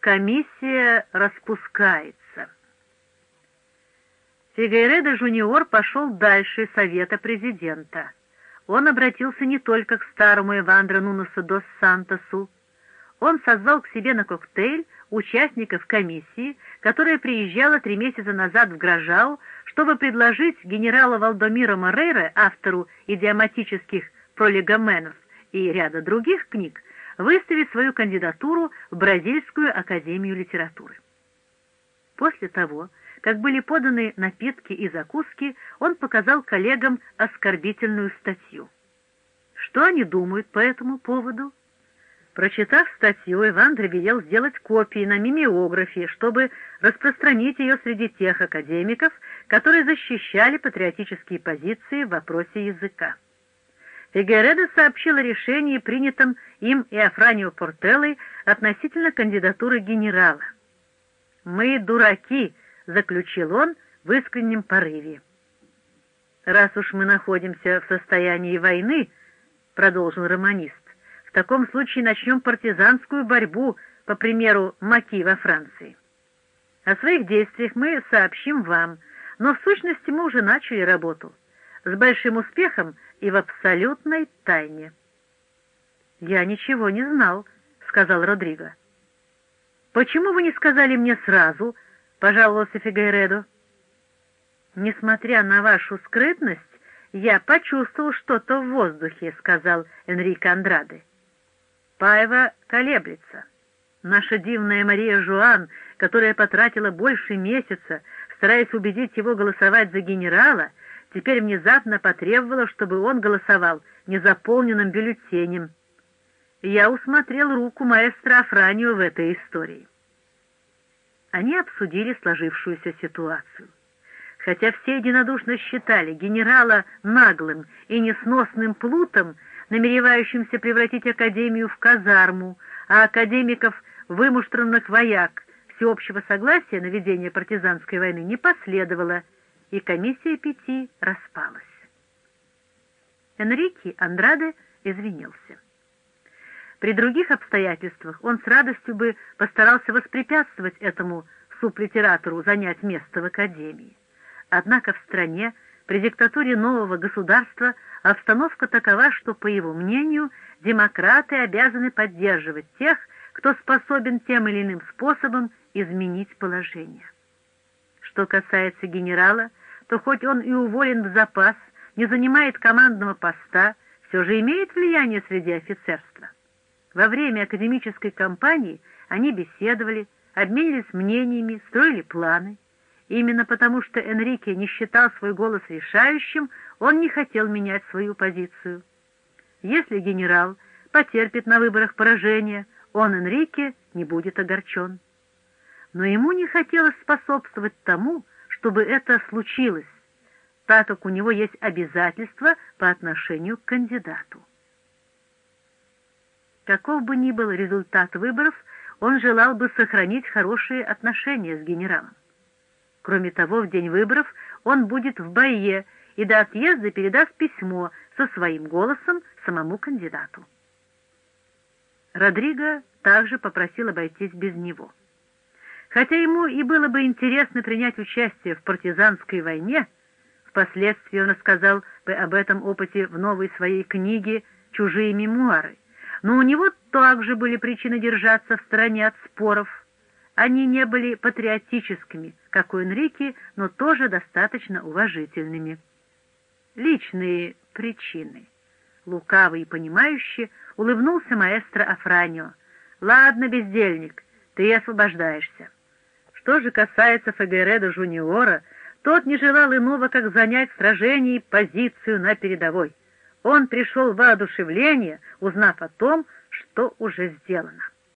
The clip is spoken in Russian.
Комиссия распускается. Фигейредо Жуниор пошел дальше совета президента. Он обратился не только к старому Эвандро Нуносу дос Сантосу. Он созвал к себе на коктейль участников комиссии, которая приезжала три месяца назад в Грожау, чтобы предложить генералу Валдомиро Морейро, автору идиоматических пролегоменов и ряда других книг, выставить свою кандидатуру в Бразильскую академию литературы. После того, как были поданы напитки и закуски, он показал коллегам оскорбительную статью. Что они думают по этому поводу? Прочитав статью, Ивандр велел сделать копии на мимеографе, чтобы распространить ее среди тех академиков, которые защищали патриотические позиции в вопросе языка. Фигередо сообщил о решении, принятом им и Афранио Портеллой относительно кандидатуры генерала. «Мы дураки», — заключил он в искреннем порыве. «Раз уж мы находимся в состоянии войны», — продолжил романист, «в таком случае начнем партизанскую борьбу, по примеру Маки во Франции. О своих действиях мы сообщим вам, но в сущности мы уже начали работу. С большим успехом — и в абсолютной тайне. «Я ничего не знал», — сказал Родриго. «Почему вы не сказали мне сразу?» — пожаловался Фигайредо. «Несмотря на вашу скрытность, я почувствовал что-то в воздухе», — сказал Энрико Андраде. Паева колеблется. Наша дивная Мария Жуан, которая потратила больше месяца, стараясь убедить его голосовать за генерала, теперь внезапно потребовала, чтобы он голосовал незаполненным бюллетенем. Я усмотрел руку маэстро Афранио в этой истории. Они обсудили сложившуюся ситуацию. Хотя все единодушно считали генерала наглым и несносным плутом, намеревающимся превратить Академию в казарму, а академиков — вымуштрованных вояк, всеобщего согласия на ведение партизанской войны не последовало — и комиссия пяти распалась. Энрике Андраде извинился. При других обстоятельствах он с радостью бы постарался воспрепятствовать этому сублитератору занять место в Академии. Однако в стране, при диктатуре нового государства, обстановка такова, что, по его мнению, демократы обязаны поддерживать тех, кто способен тем или иным способом изменить положение. Что касается генерала, то хоть он и уволен в запас, не занимает командного поста, все же имеет влияние среди офицерства. Во время академической кампании они беседовали, обменились мнениями, строили планы. Именно потому, что Энрике не считал свой голос решающим, он не хотел менять свою позицию. Если генерал потерпит на выборах поражение, он, Энрике, не будет огорчен. Но ему не хотелось способствовать тому, чтобы это случилось, так как у него есть обязательства по отношению к кандидату. Каков бы ни был результат выборов, он желал бы сохранить хорошие отношения с генералом. Кроме того, в день выборов он будет в Байе и до отъезда передаст письмо со своим голосом самому кандидату. Родриго также попросил обойтись без него. Хотя ему и было бы интересно принять участие в партизанской войне, впоследствии он рассказал бы об этом опыте в новой своей книге «Чужие мемуары», но у него также были причины держаться в стороне от споров. Они не были патриотическими, как у Энрике, но тоже достаточно уважительными. Личные причины. Лукавый и понимающий улыбнулся маэстро Афранио. «Ладно, бездельник, ты освобождаешься». Что же касается Фагереда Жуниора, тот не желал иного, как занять в сражении позицию на передовой. Он пришел в воодушевление, узнав о том, что уже сделано.